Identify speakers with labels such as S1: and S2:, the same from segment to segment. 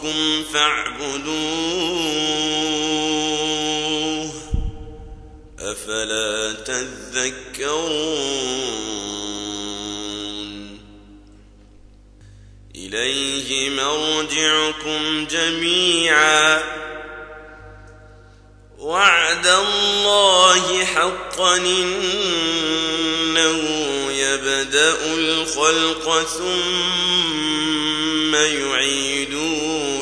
S1: ربكم فاعبدوه. أفلا تذكرون؟ إليه مرجعكم جميعا. وعد الله حقا إنه يبدأ الخلق ثم يعيده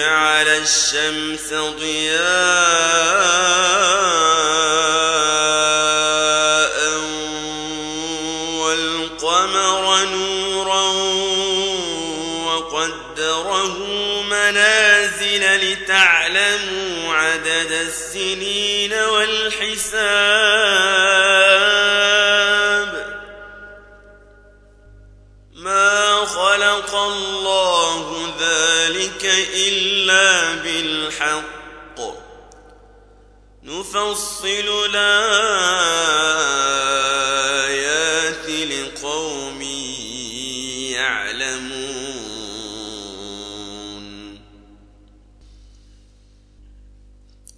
S1: جعل الشمس ضياء والقمر نورا وقدره منازل لتعلموا عدد السنين والحساب خلق الله ذلك إلا بالحق. نفصل الآيات لقوم يعلمون.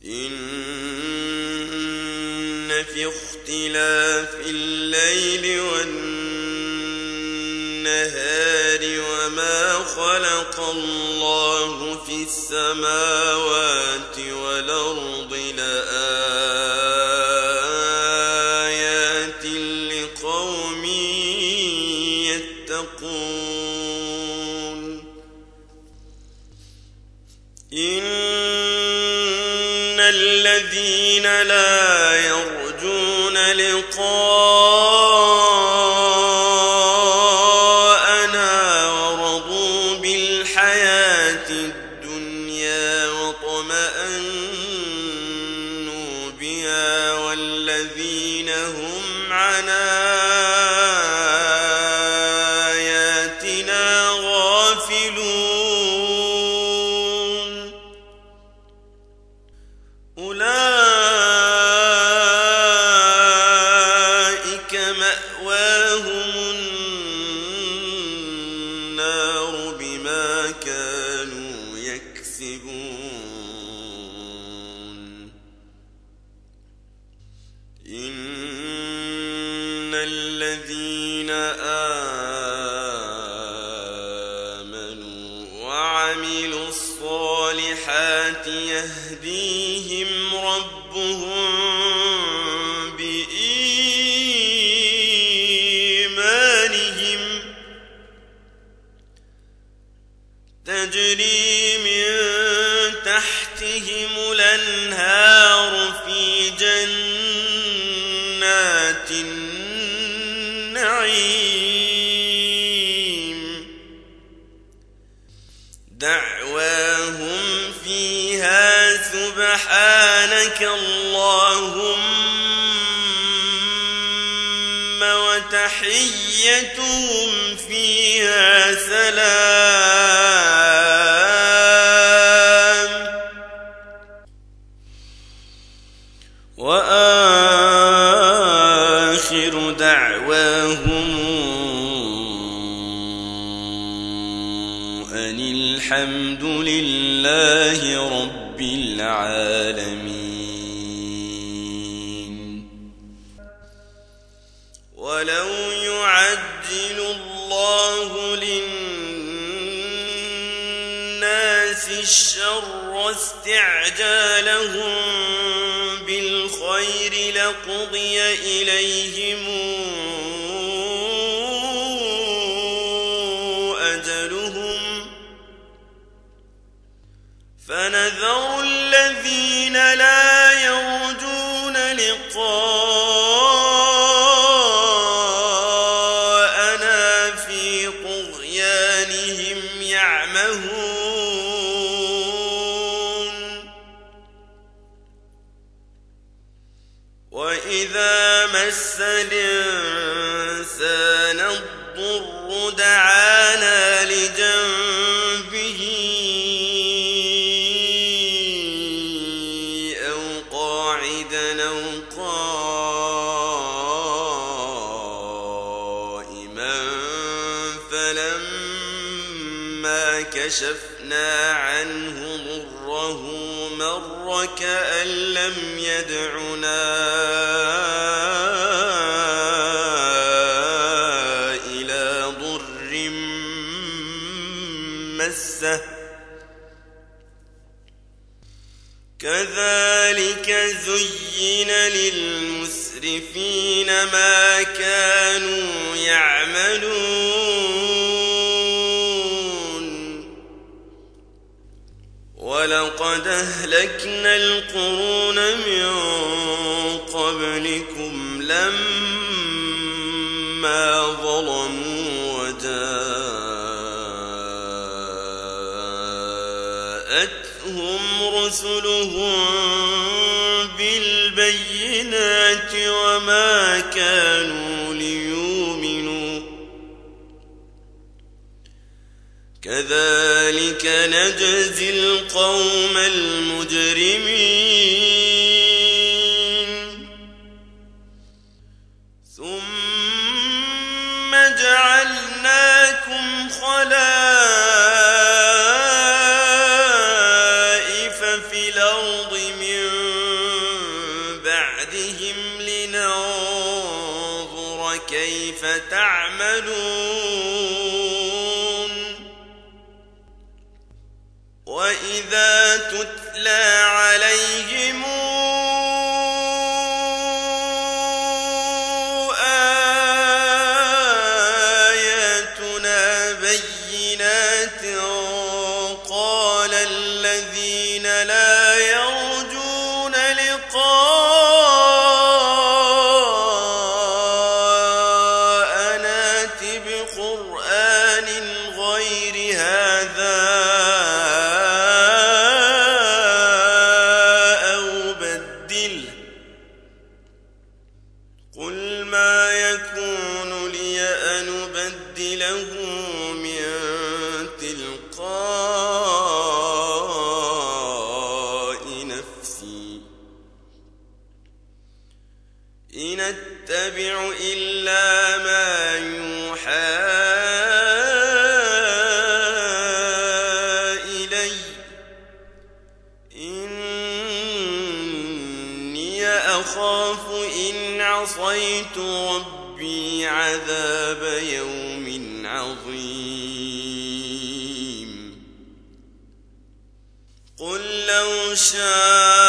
S1: إن في اختلاف الليل والنهار وما خلق الله في السماوات جنات النعيم. دعواهم فيها سبحانك اللهم وتحيتهم فيها سلام. وآخر دعواهم أن الحمد لله رب العالمين. ولو يعجل الله للناس الشر استعجالهم بالخير لقضي إليهم أجلهم فنذر الذين لا يدعنا إلى ضر مسه. كذلك زين للمسرفين ما كانوا يعملون. ولقد أهلكنا القرون من قبلكم لما ظلموا وجاءتهم رسلهم بالبينات وما كانوا كذلك نجزي القوم المجرمين. وإذا تتلى عليهم إن اتبع إلا ما يوحى إلي. إني أخاف إن عصيت ربي عذاب يوم عظيم. قل لو شاء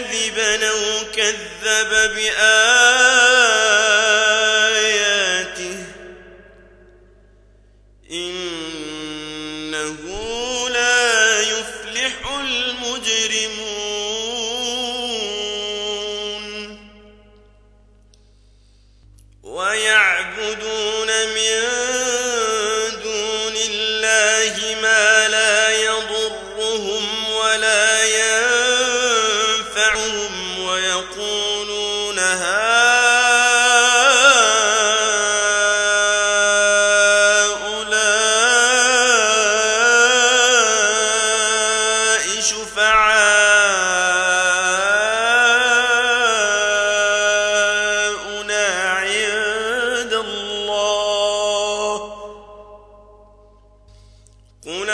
S1: كذبا أو كذب بآياته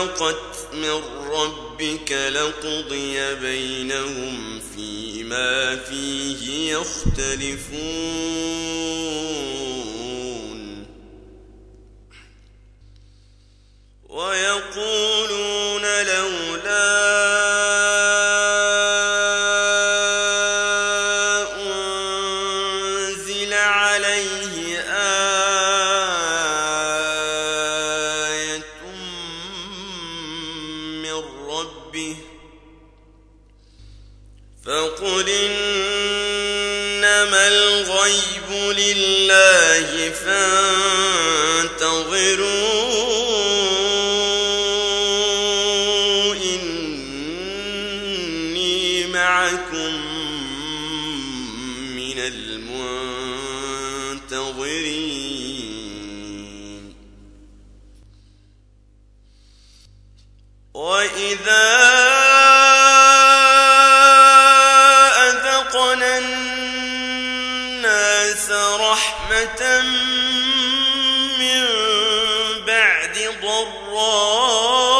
S1: سبقت من ربك لقضي بينهم فيما فيه يختلفون. ويقولون لولا ضراء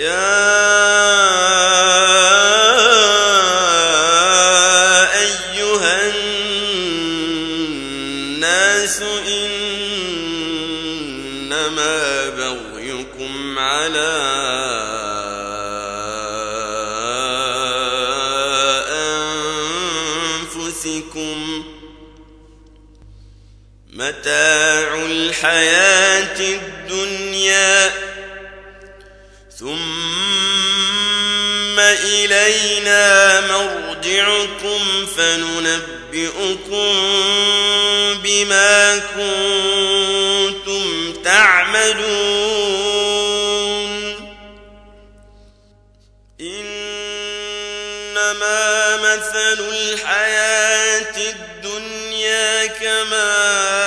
S1: يا أيها الناس إنما بغيكم على أنفسكم متاع الحياة الدنيا إلينا مرجعكم فننبئكم بما كنتم تعملون. إنما مثل الحياة الدنيا كماء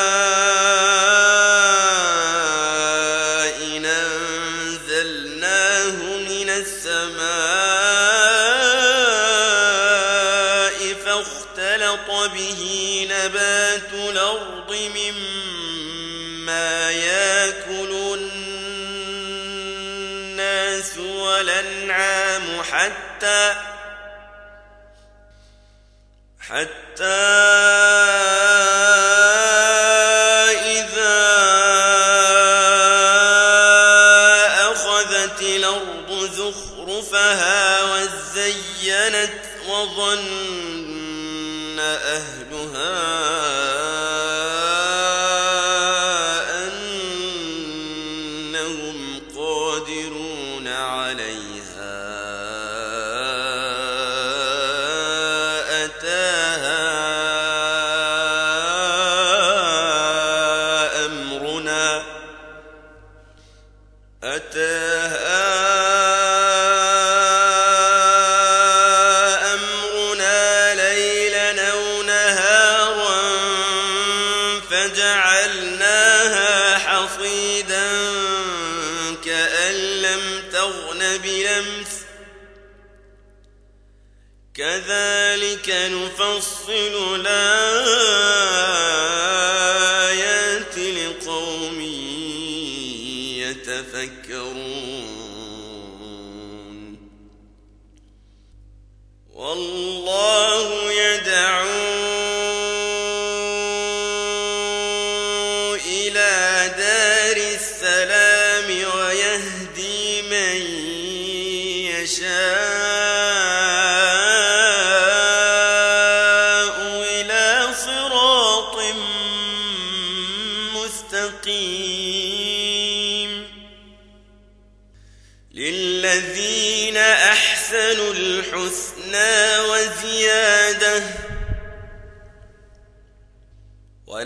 S1: حتى إذا أخذت الأرض زخرفها وزينت وظن كذلك نفصل الآيات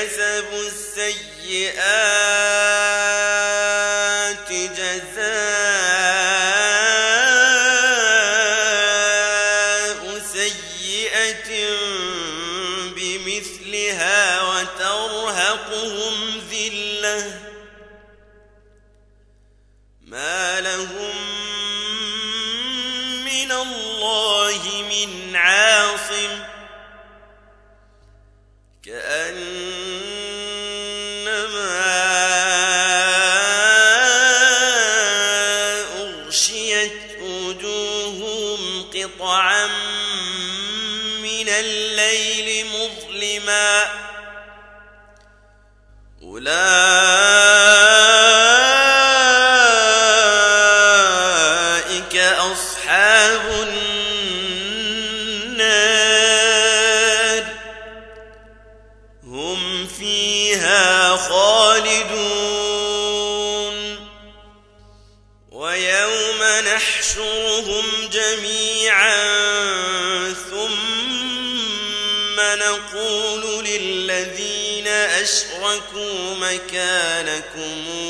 S1: كسبوا السيئات مكانكم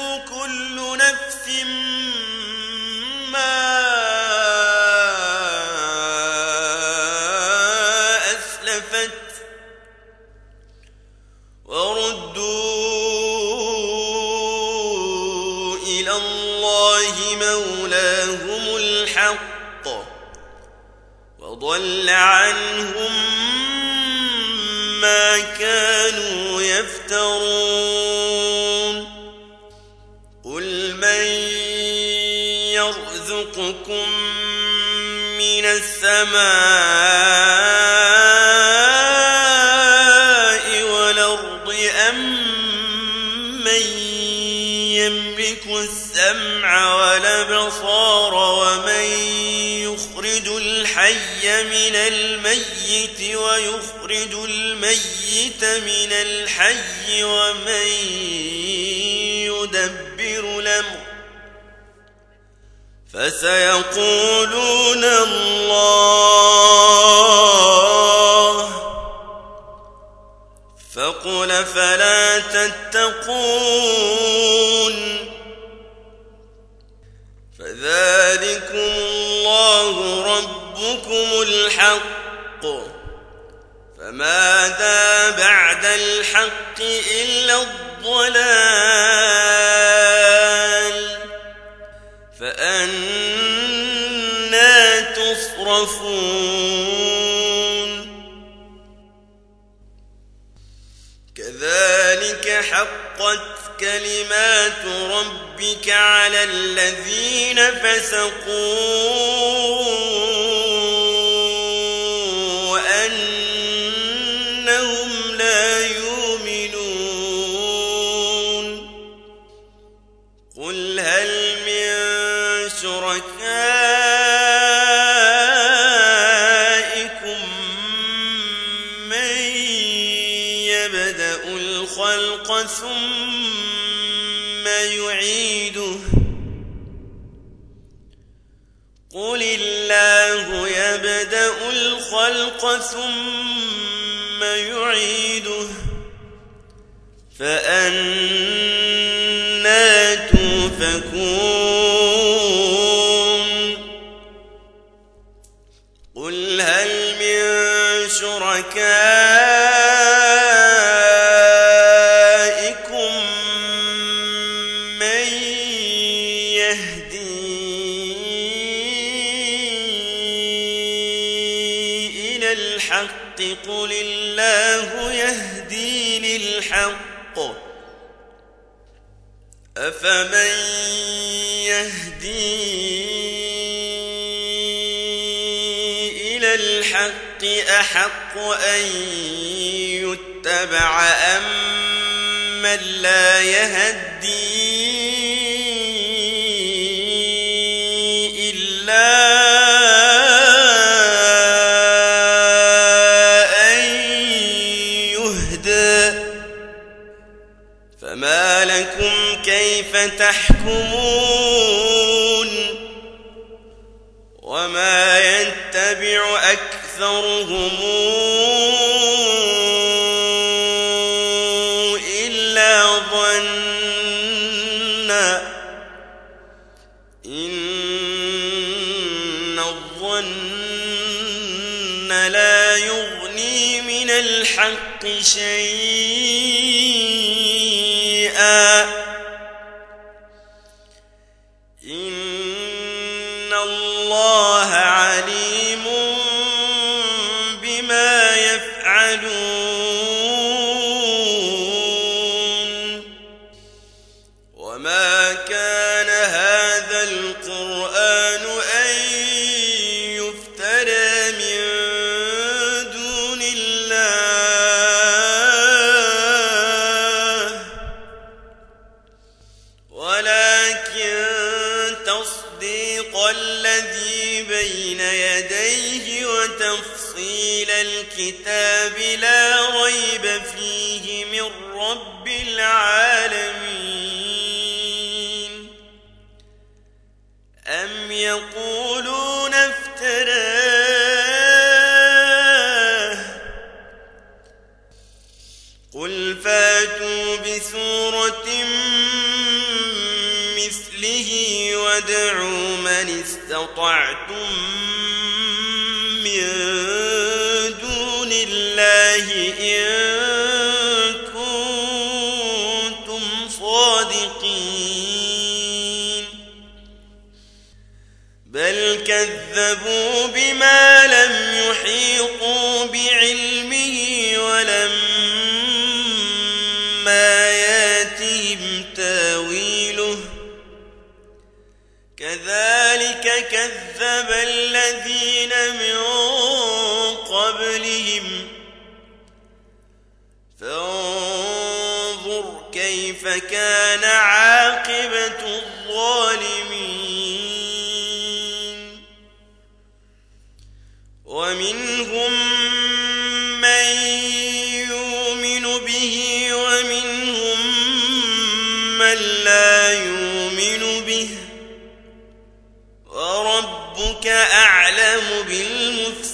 S1: وضل عنهم ما كانوا يفترون. قل من يرزقكم من السماء الحي من الميت ويخرج الميت من الحي ومن يدبر الأمر. فسيقولون الله. فقل فلا تتقون. فذلكم الله ربكم الحق فماذا بعد الحق إلا الضلال فأنا تصرفون كذلك حقت كلمات ربك على الذين فسقوا الخلق ثم يعيده فأنا أفمن يهدي إلى الحق أحق أن يتبع أم من لا يهدي إن الظن لا يغني من الحق شيئا. وادعوا من استطعتم من دون الله إن كنتم صادقين. بل كذبوا بما لم يحيطوا بعلمه ولما كذب الذين من قبلهم. فانظر كيف كان عاقبة الظالمين. ومنهم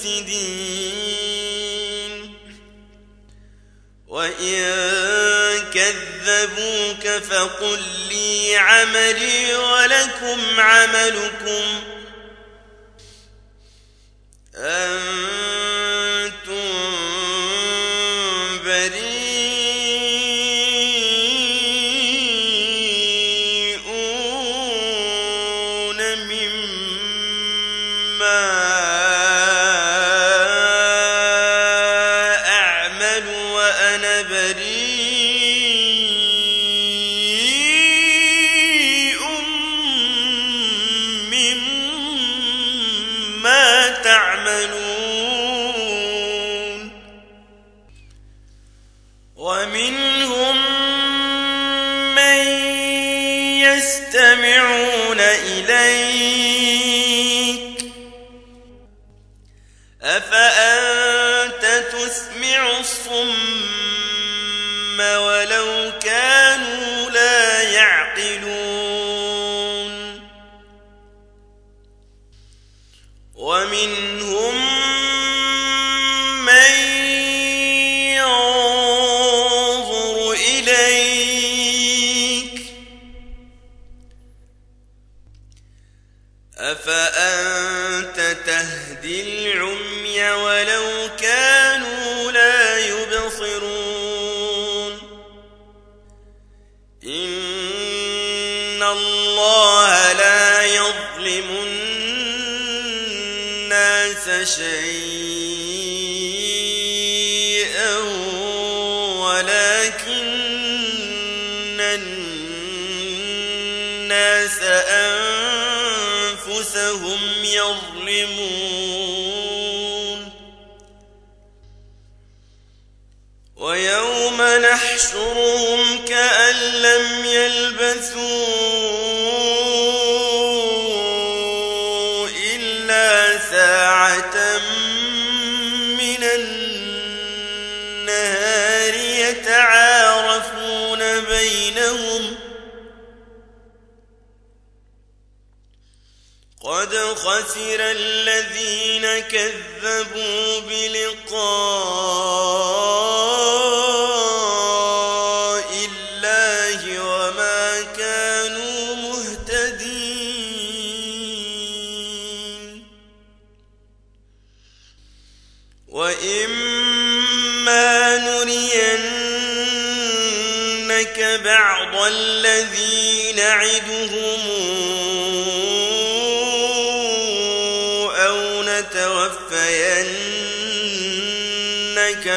S1: بالمفسدين وإن كذبوك فقل لي عملي ولكم عملكم. أنتم شيئا ولكن الناس أنفسهم يظلمون ويوم نحشرهم كأن لم يلبثون قد خسر الذين كذبوا بلقاء الله وما كانوا مهتدين. وإما نرينك بعض الذين عدهم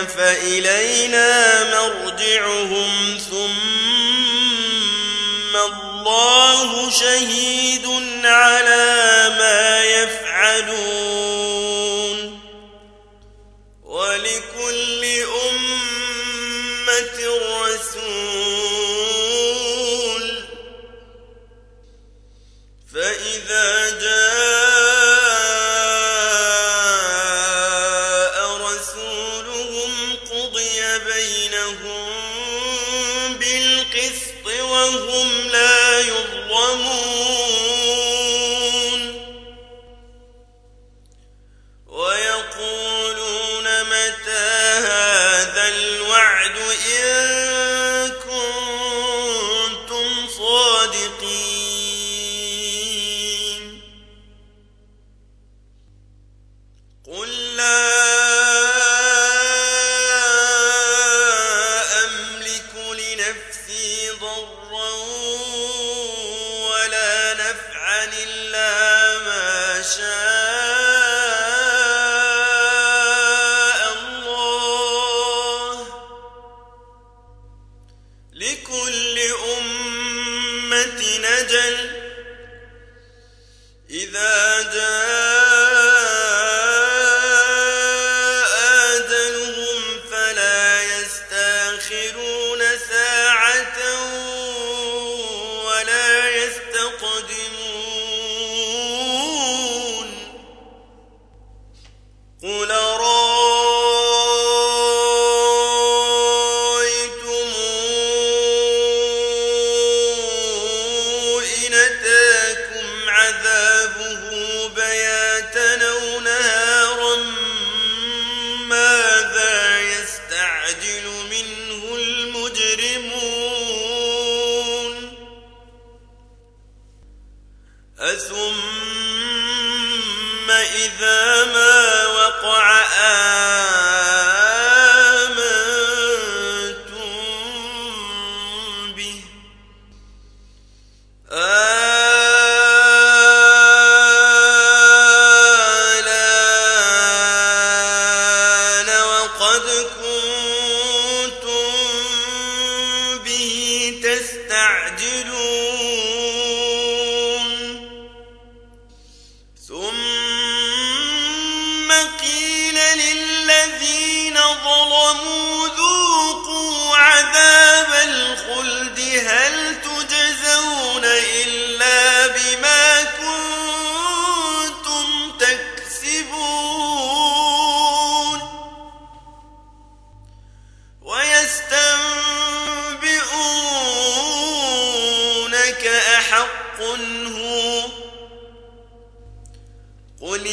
S1: فإلينا مرجعهم ثم الله شهيد على ما يفعلون. ذلك أحق هو قل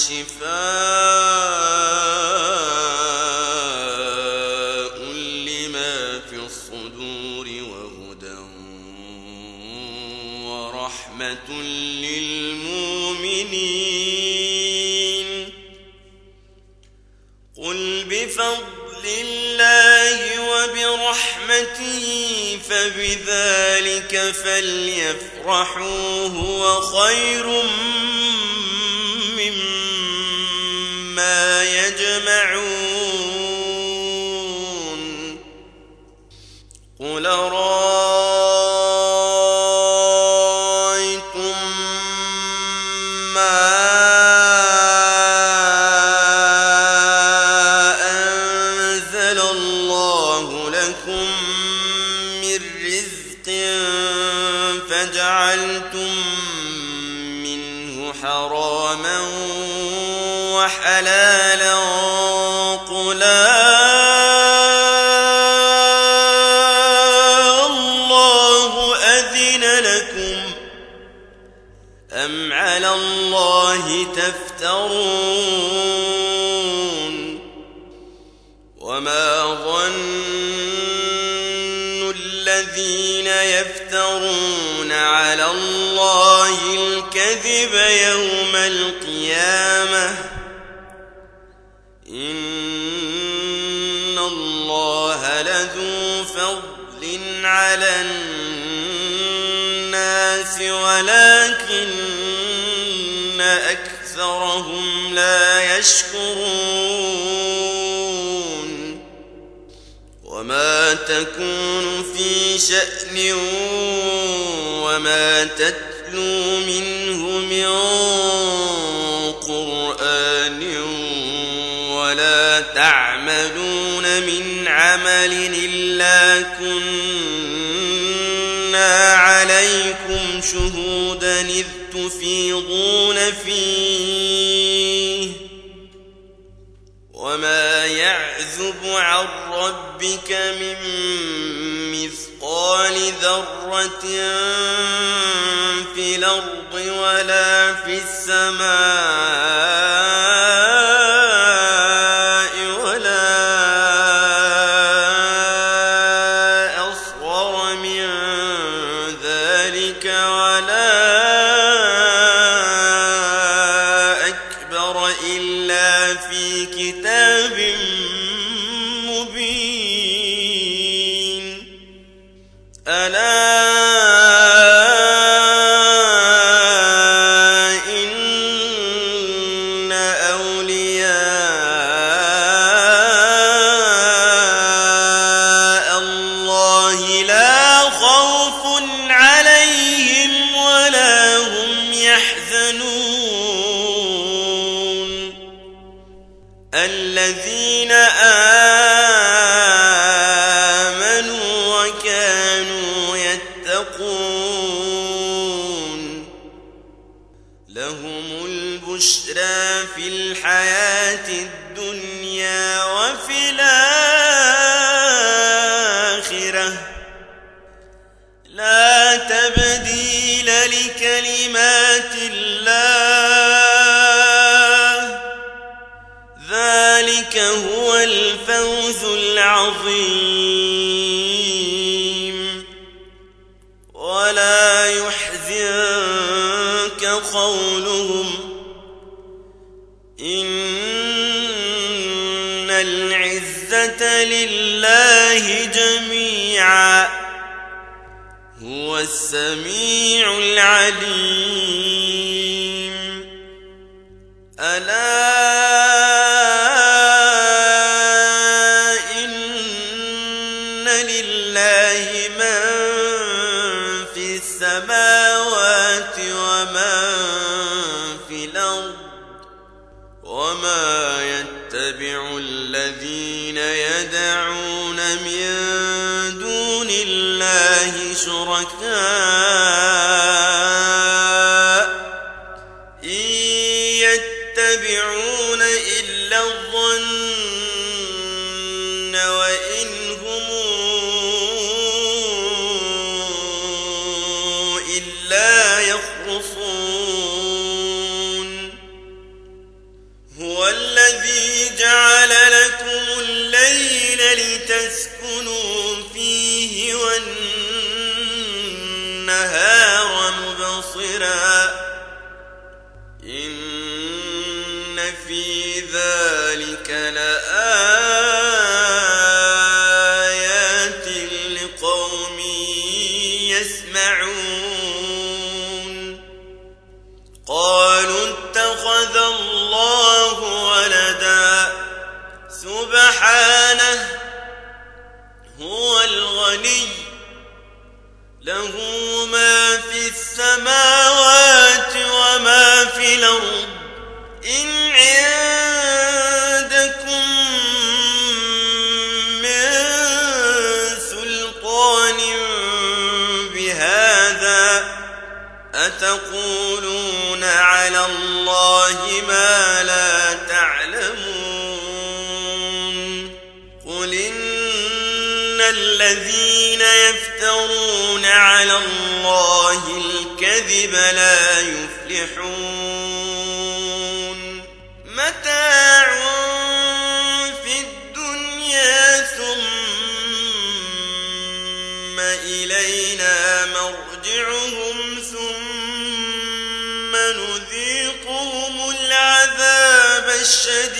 S1: وشفاء لما في الصدور وهدى ورحمة للمؤمنين. قل بفضل الله وبرحمته فبذلك فليفرحوا هو خير مما القيامة إن الله لذو فضل على الناس ولكن أكثرهم لا يشكرون. وما تكون في شأن وما تتلو منه من عمل إلا كنا عليكم شهودا إذ تفيضون فيه. وما يعزب عن ربك من مثقال ذرة في الأرض ولا في السماء. العزة لله جميعا. هو السميع العليم. ألا له ما في السماوات على الله الكذب لا يفلحون. متاع في الدنيا ثم إلينا مرجعهم ثم نذيقهم العذاب الشديد.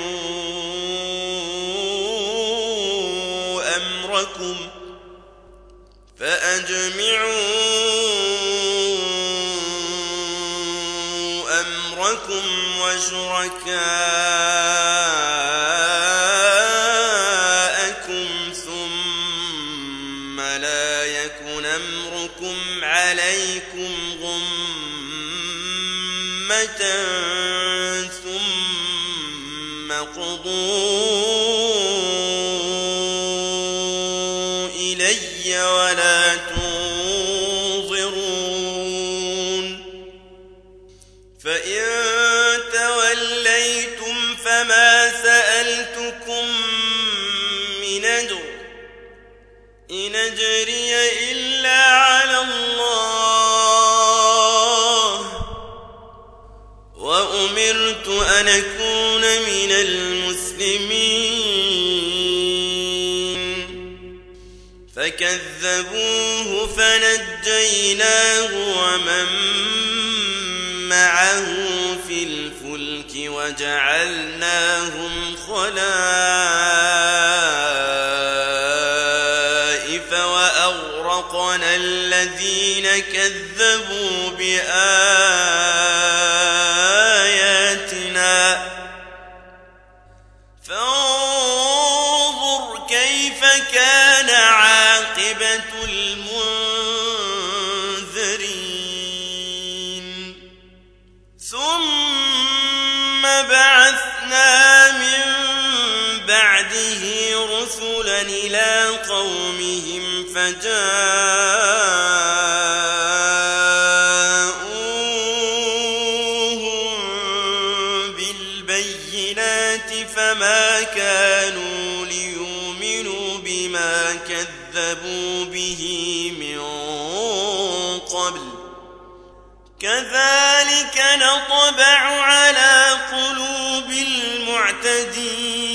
S1: أكون من المسلمين. فكذبوه فنجيناه ومن معه في الفلك وجعلناهم خلائف وأغرقنا الذين كذبوا بآياتنا كذلك نطبع على قلوب المعتدين.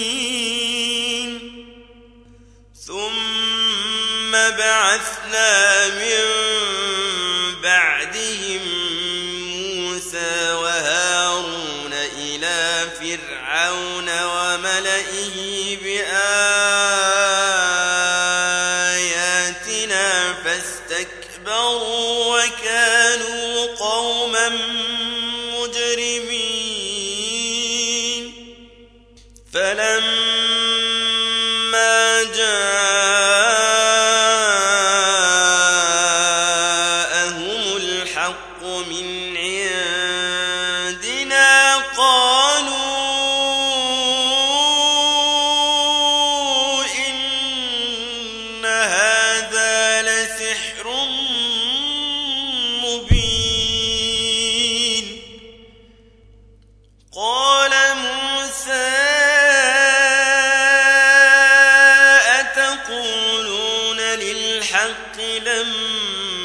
S1: بالحق لما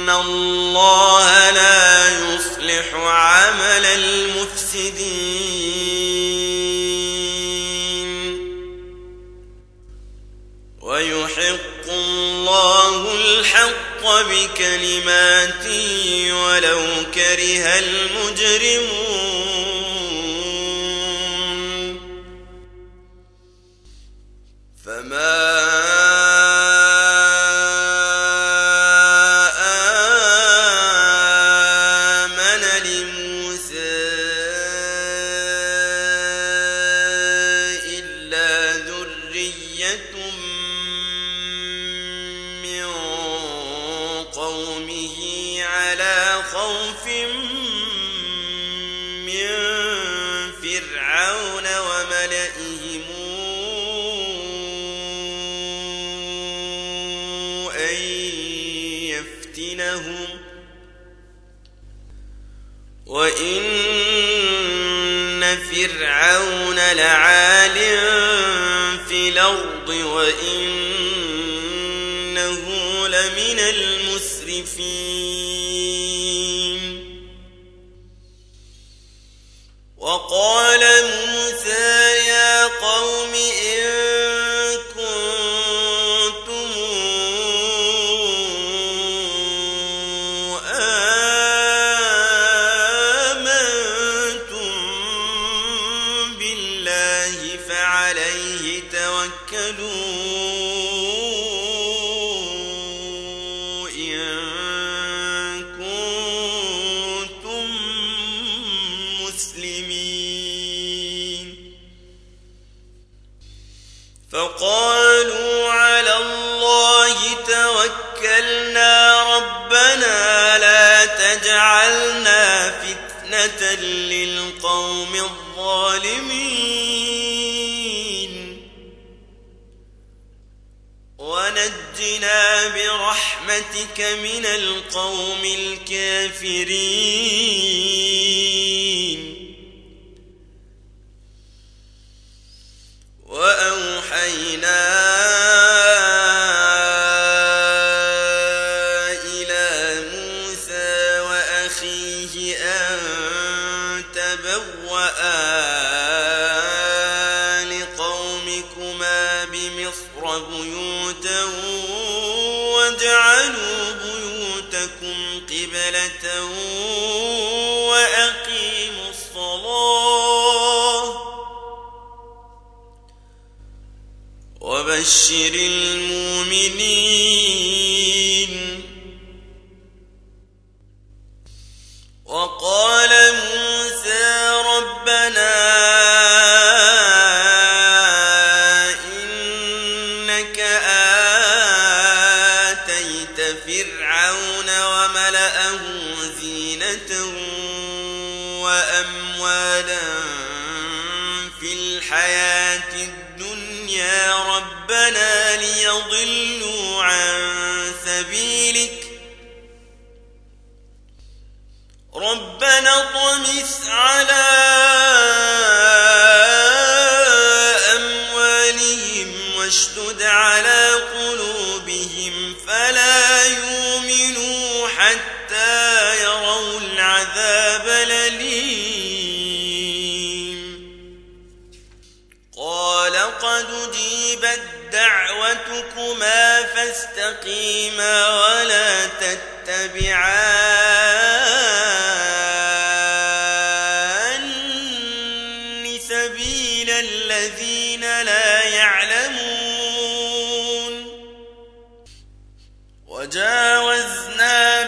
S1: إن الله لا يصلح عمل المفسدين ويحق الله الحق بكلماته ولو كره المجرمون القوم الظالمين. ونجنا برحمتك من القوم الكافرين. وأوحينا وبشر المؤمنين ليضلوا عن سبيلك. ربنا طمس على مستقيما ولا تتبعان سبيل الذين لا يعلمون. وجاوزنا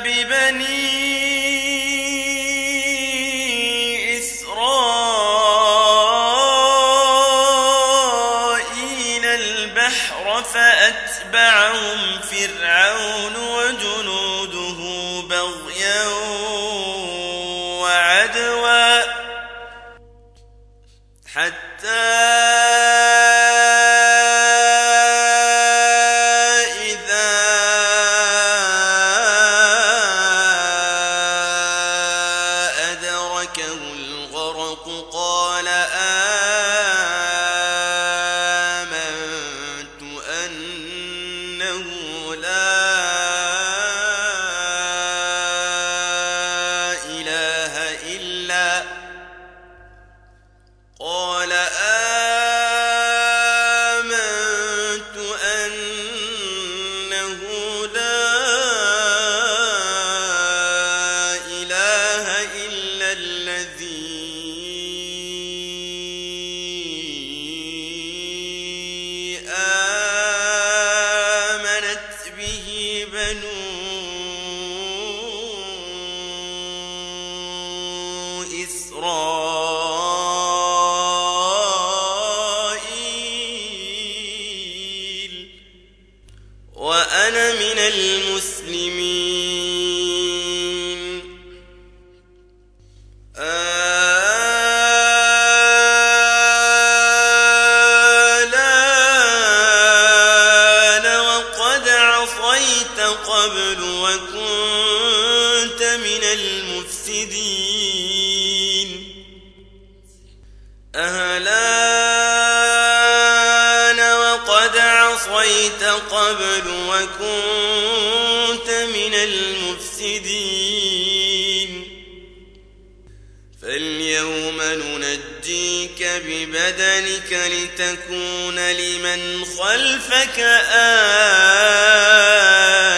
S1: فاليوم ننجيك ببدنك لتكون لمن خلفك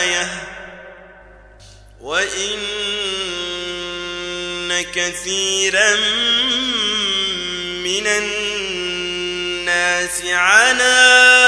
S1: آية. وإن كثيرا من الناس عنا آية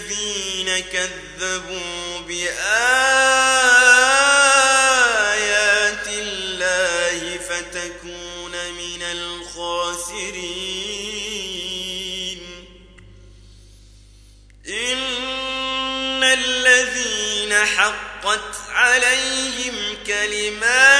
S1: الذين كذبوا بآيات الله فتكون من الخاسرين. إن الذين حقت عليهم كلمات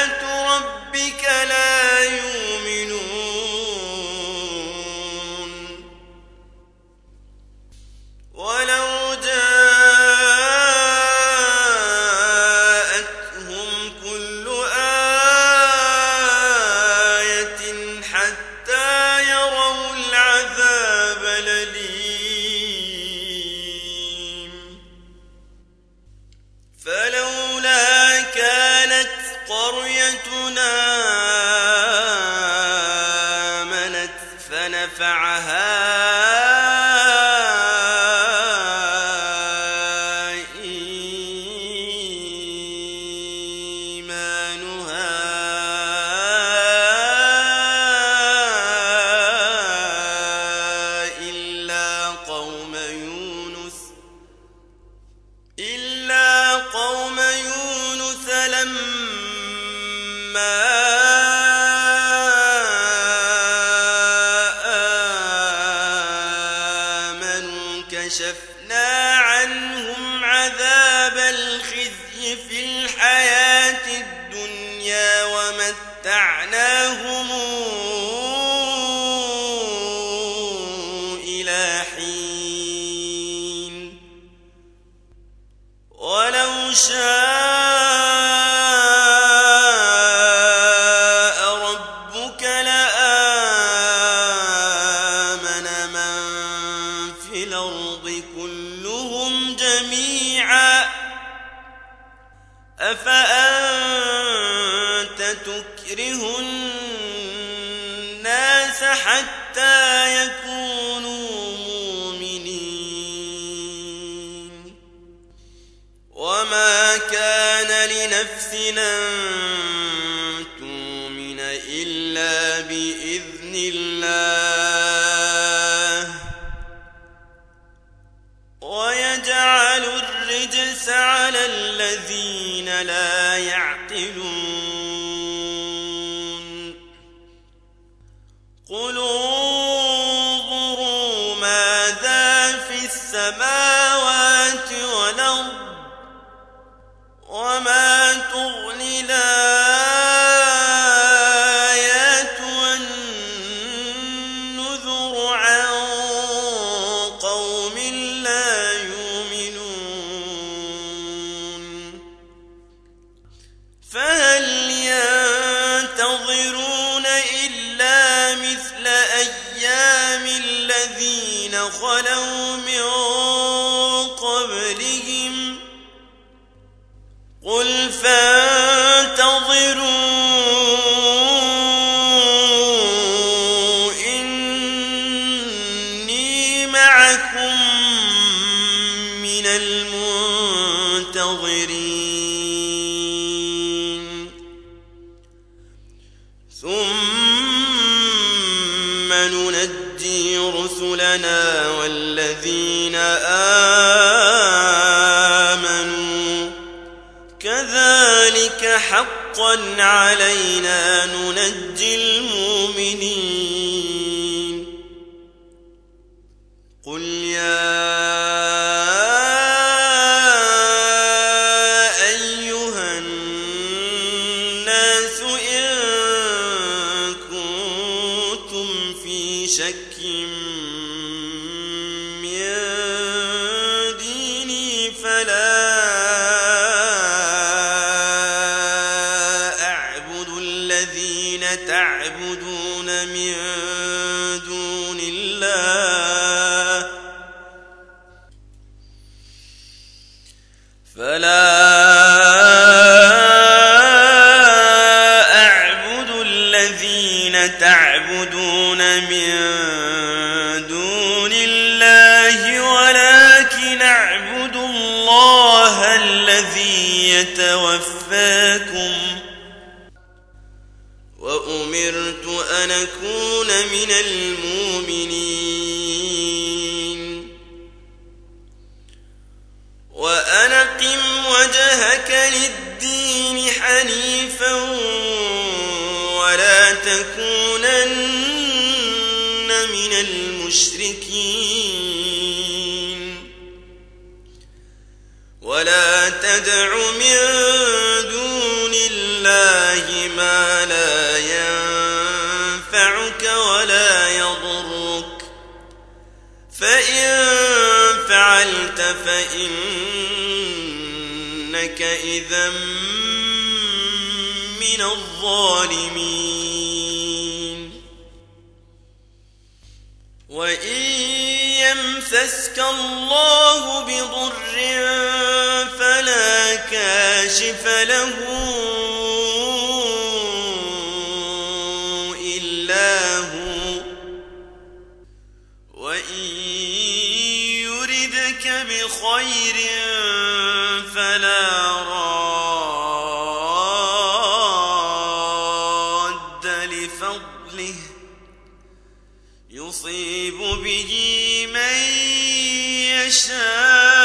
S1: في الأرض كلهم جميعا. أفأنت تكره الناس حتى يكونوا مؤمنين؟ وما كان لنفس أن تؤمن إلا بإذن الله. على الذين لا علينا ننجي المؤمنين قل يا أيها الناس إن كنتم في شك فإنك إذا من الظالمين. وإن يمسسك الله بضر فلا كاشف له. يُصِيبُ بِهِ مَن يَشَاءُ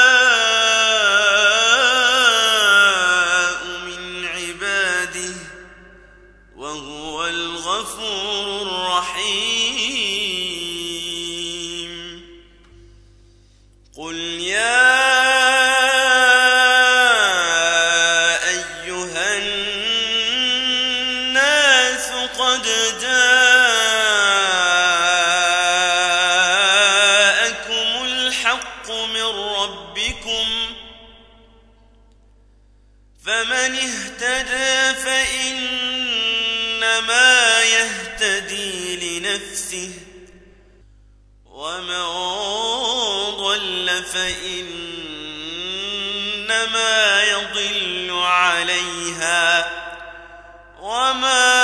S1: السماء